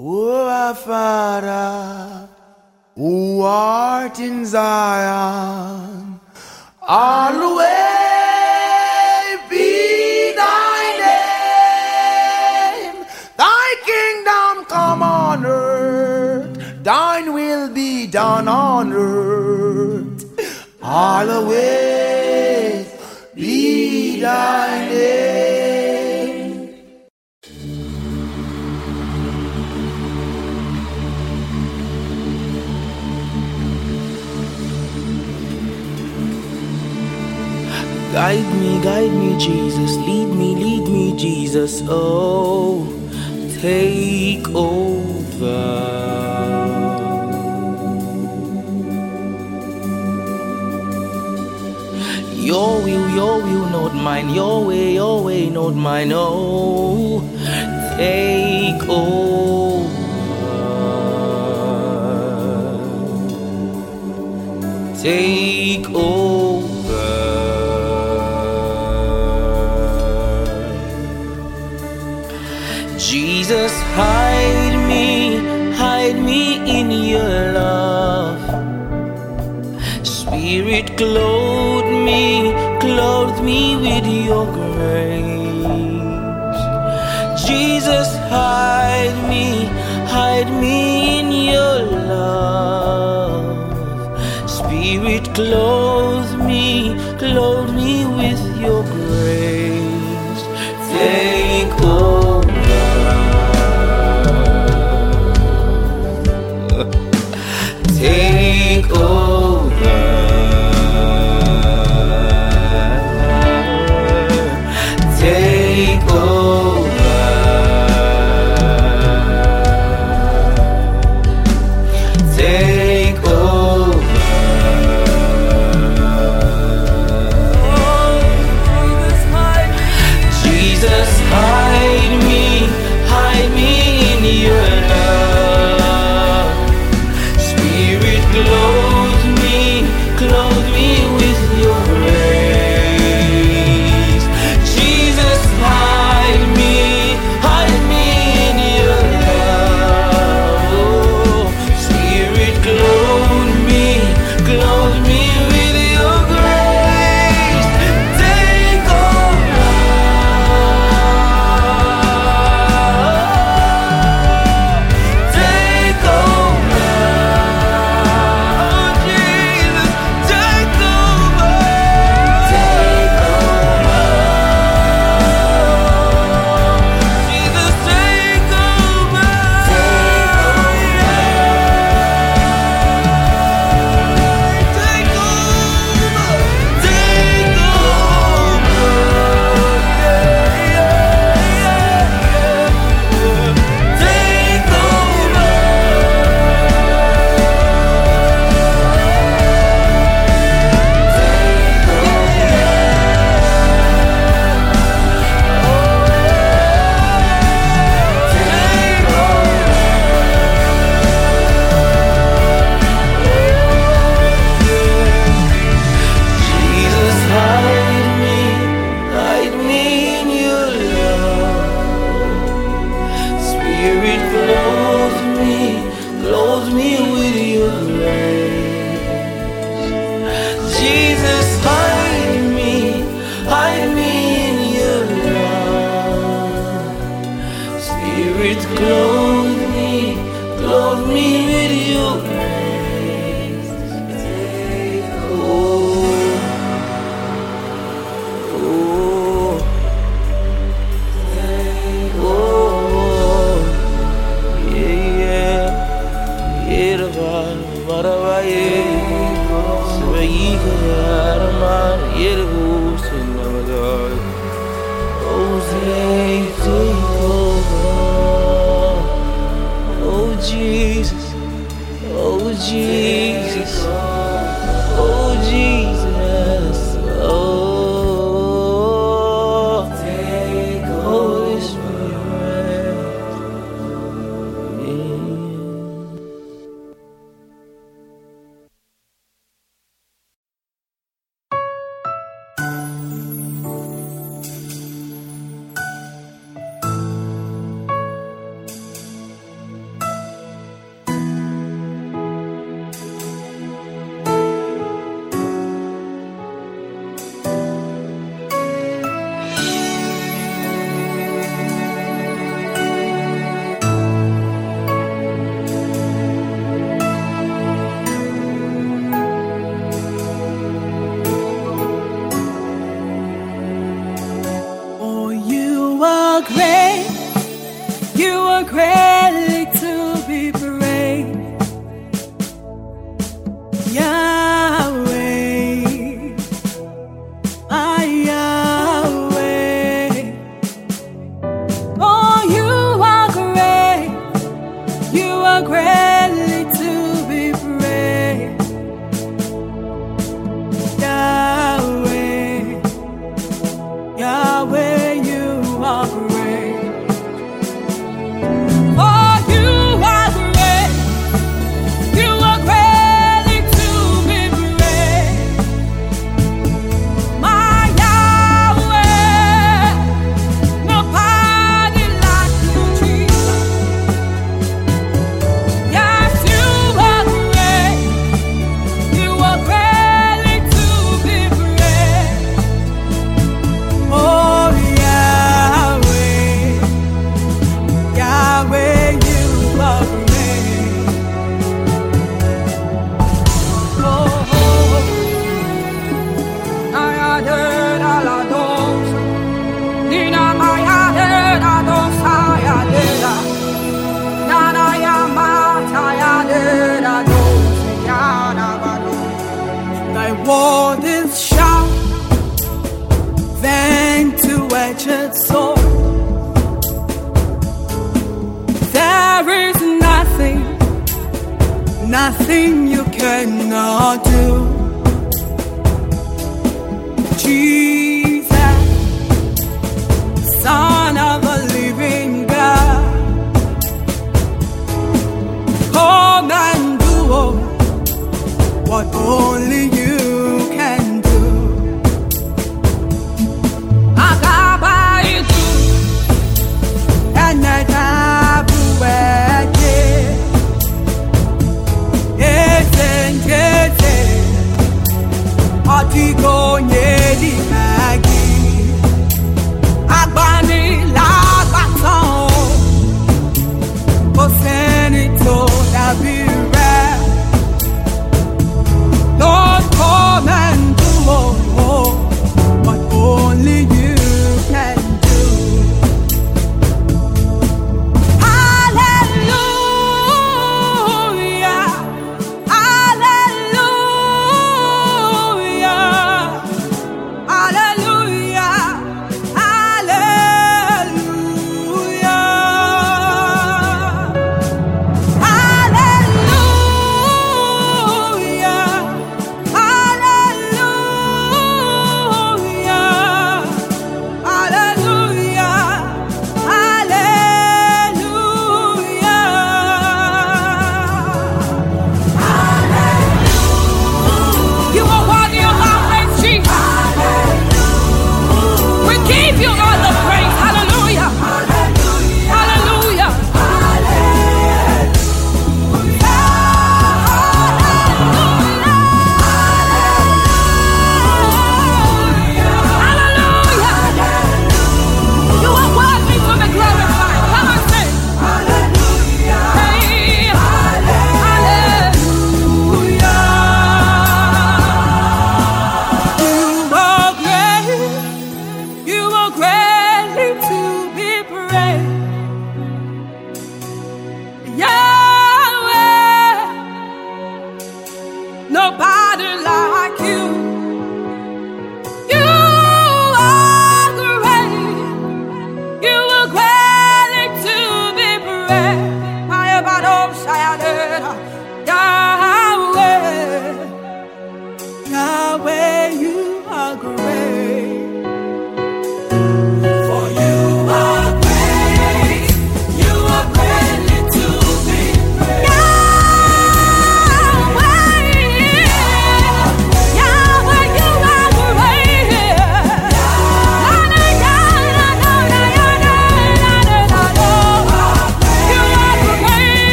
O Father, who art in Zion, hallowed be thy name. Thy kingdom come on earth, thine will be done on earth. Hallowed be thy name. Guide me, guide me, Jesus. Lead me, lead me, Jesus. Oh, take over. Your will, your will, not mine. Your way, your way, not mine. Oh, take over. Take over. Jesus, hide me, hide me in your love. Spirit, clothe me, clothe me with your grace. Jesus, hide me, hide me in your love. Spirit, clothe me, clothe me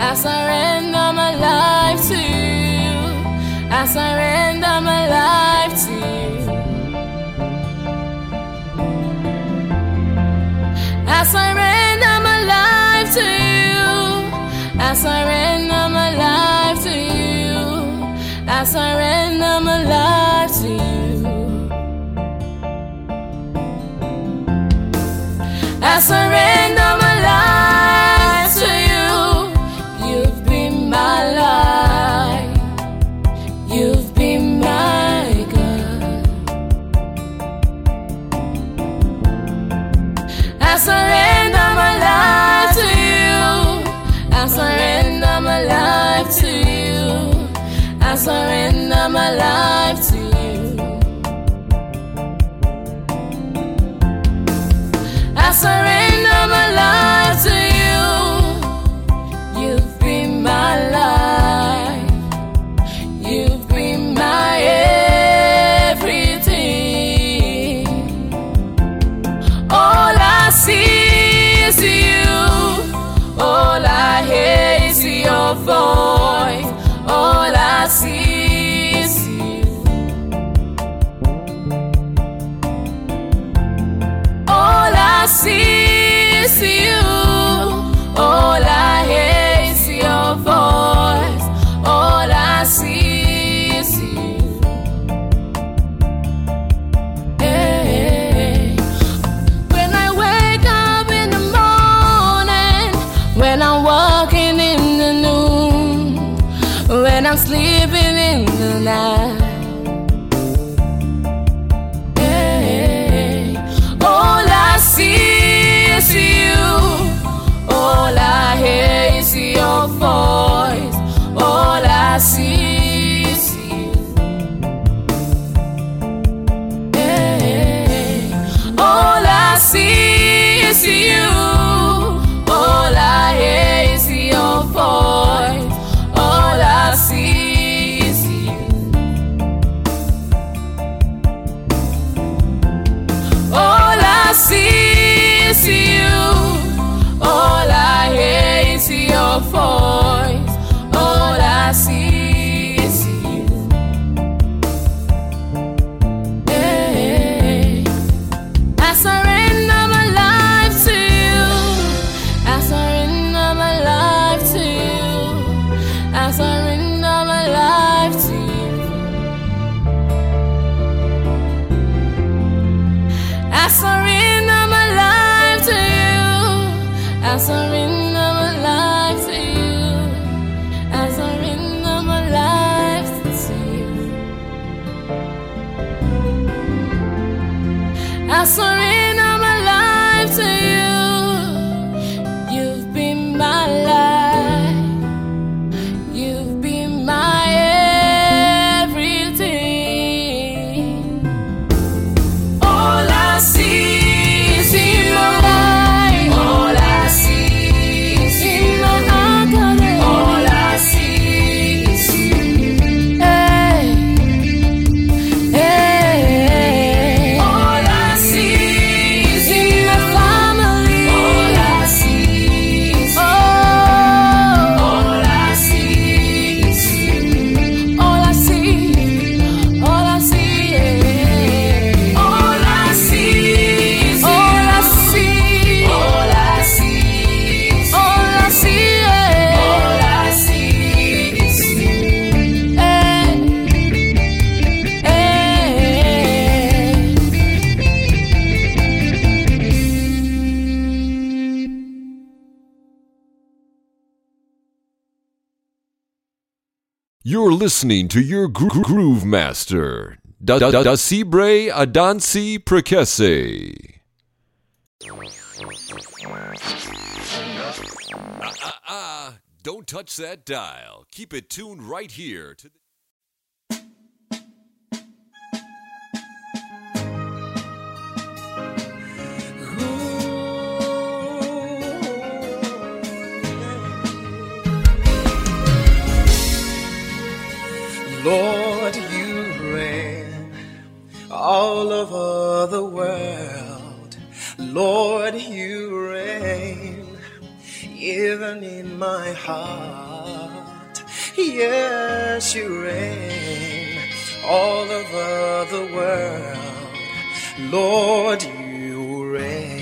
I surrender my life to you. I surrender my life to you. I surrender my life to you. I surrender my life to you. I surrender my life to you. I surrender my surrender my life I'm sleeping in the night. sorry. You're listening to your gro- gro- groove master, Da Da Da Sibre Adansi Prekese. Ah, ah, ah. Don't touch that dial. Keep it tuned right here to the. Lord, you reign all over the world. Lord, you reign even in my heart. Yes, you reign all over the world. Lord, you reign.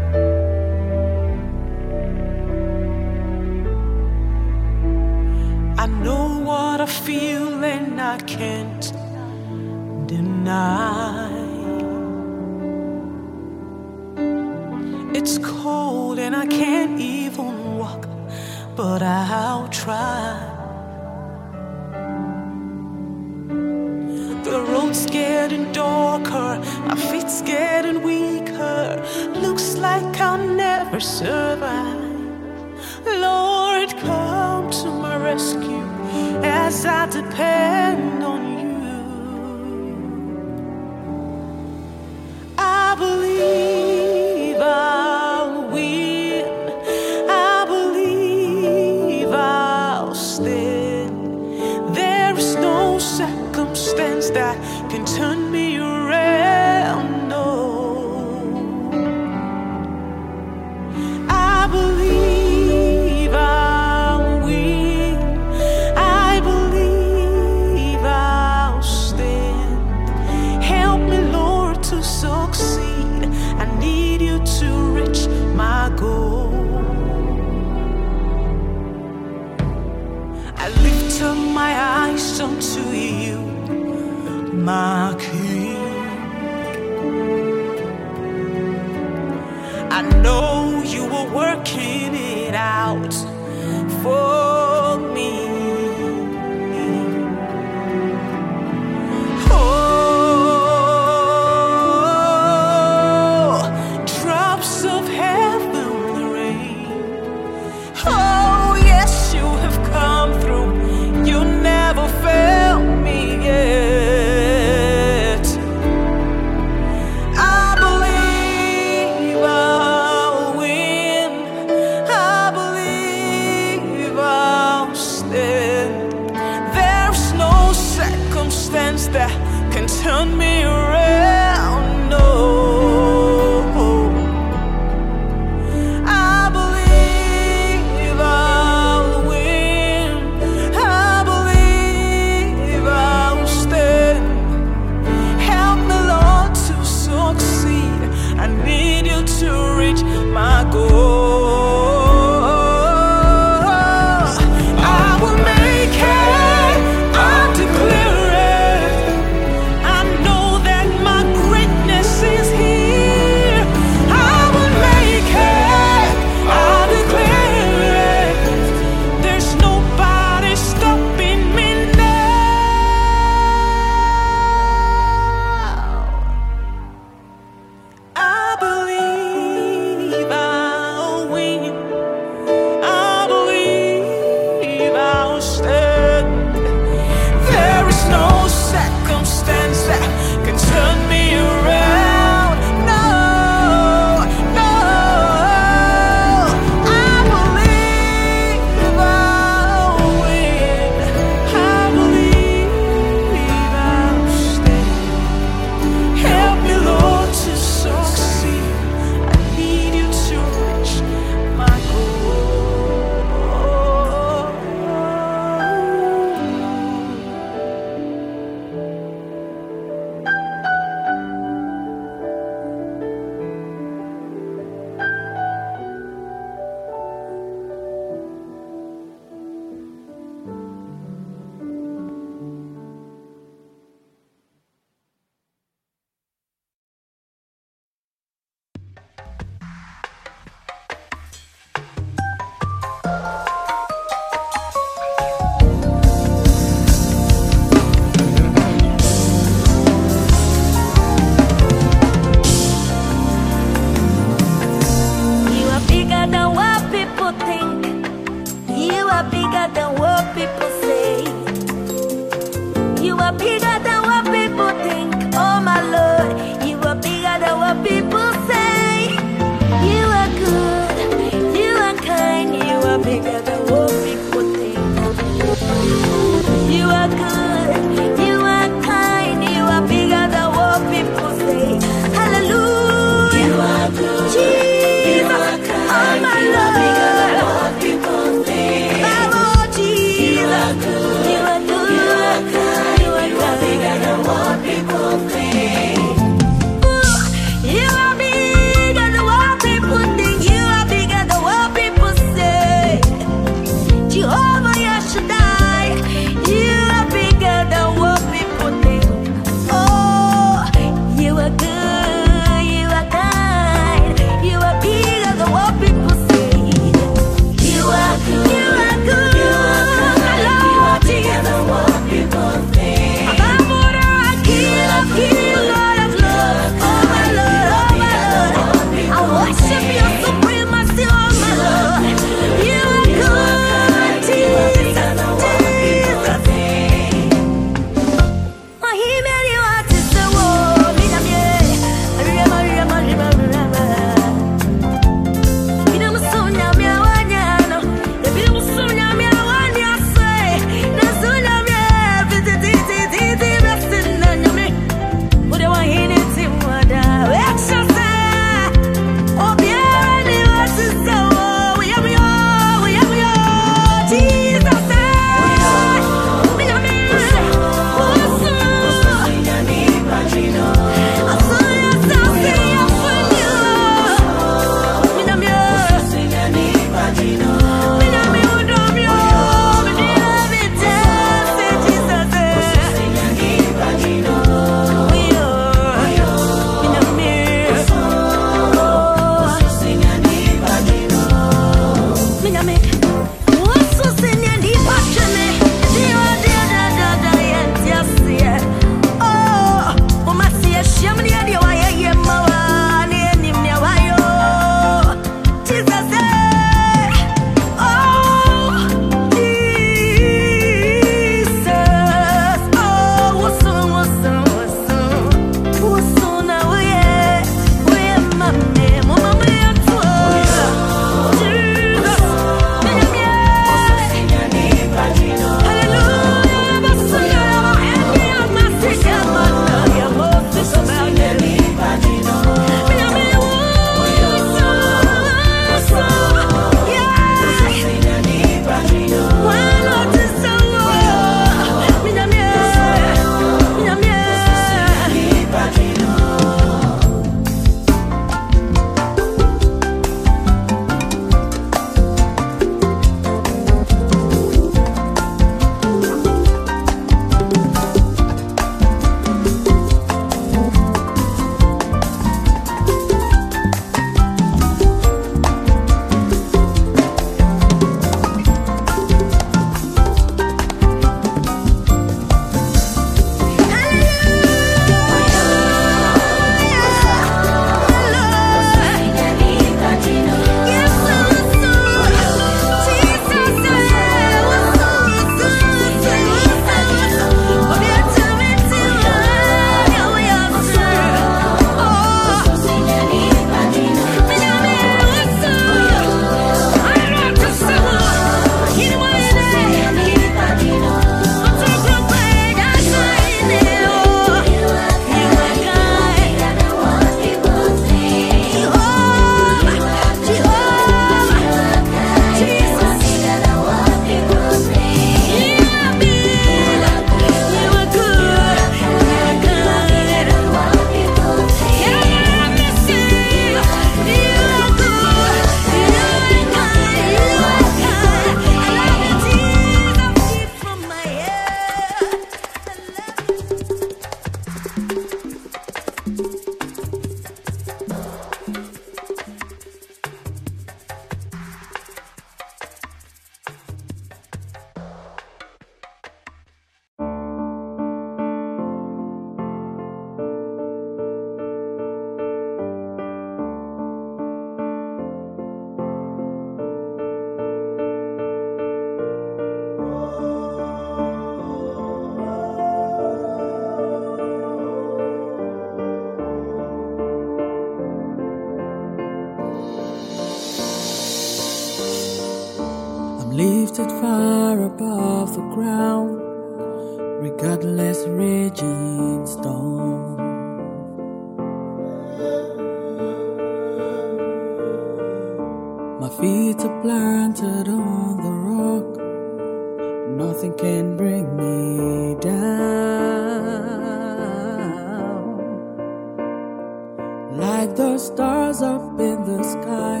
Stars up in the sky,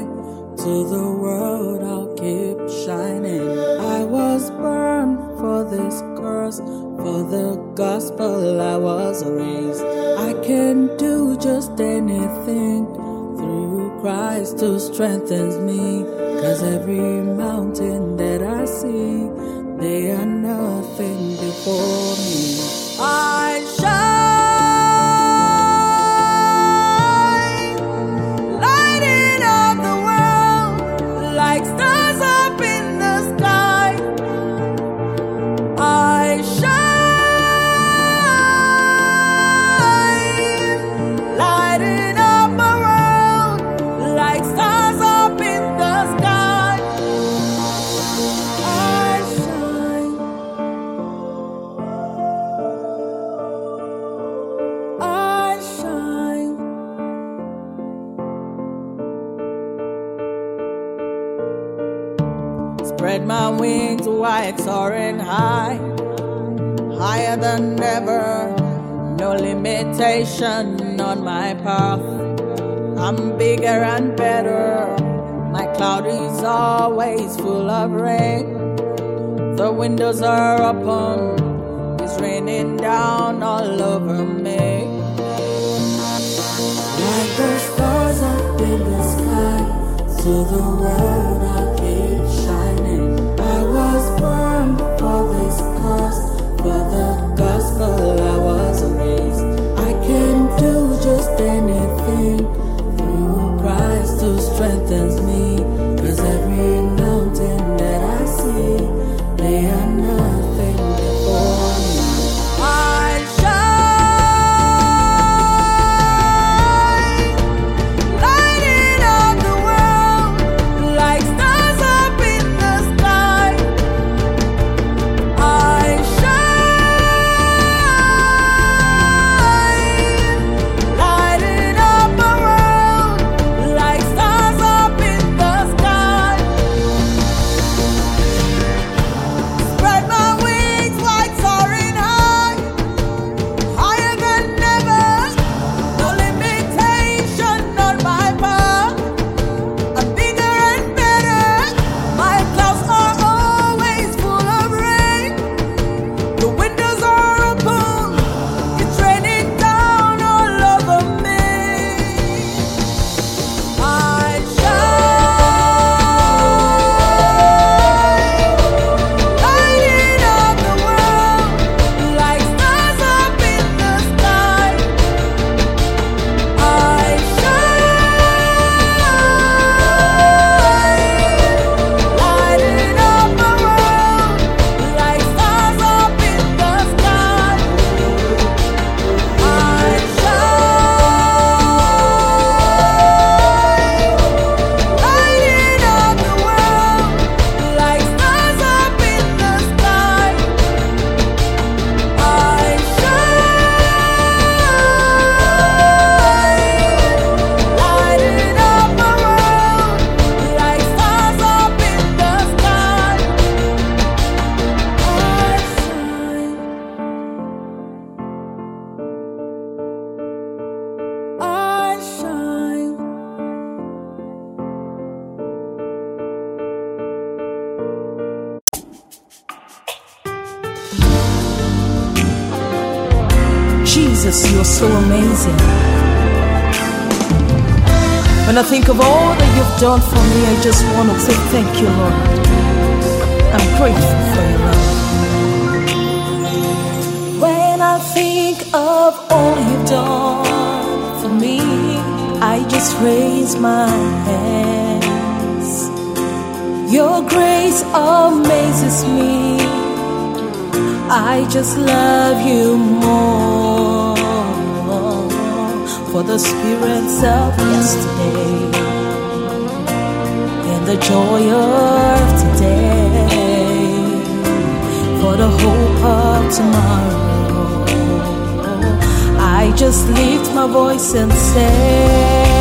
to the world I'll keep shining. I was born for this cause, for the gospel I was raised. I can do just anything through Christ who strengthens me. Cause every mountain that I see, they are nothing before me. I than ever. No limitation on my path. I'm bigger and better. My cloud is always full of rain. The windows are open, it's raining down all over me. Like the stars up in the sky, to the world I keep I was raised. I can do just anything through Christ who strengthens me. Jesus, you're so amazing. When I think of all that you've done for me, I just want to say thank you, Lord. I'm grateful for your love. When I think of all you've done for me, I just raise my hands. Your grace amazes me. I just love you more for the spirits of yesterday and the joy of today. for the hope of tomorrow. I just lift my voice and say,